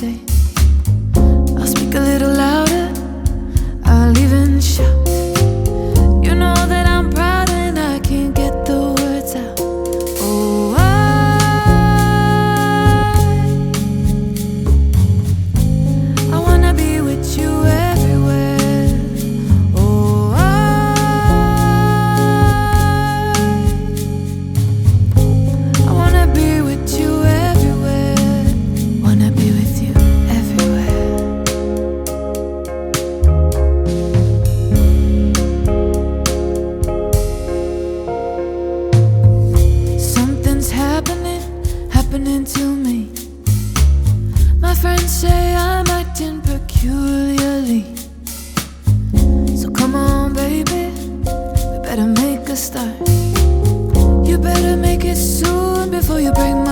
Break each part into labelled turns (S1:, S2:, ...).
S1: say? happening to me. My friends say I'm acting peculiarly. So come on, baby, we better make a start. You better make it soon before you break my.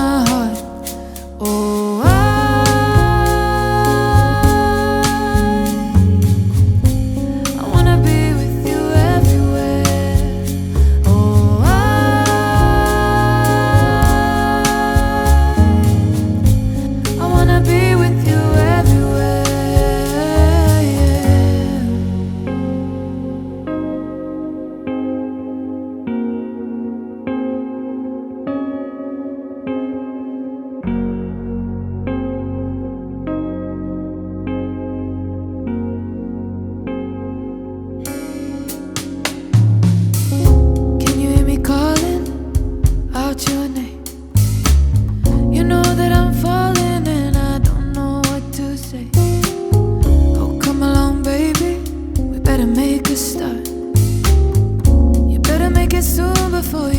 S1: foi.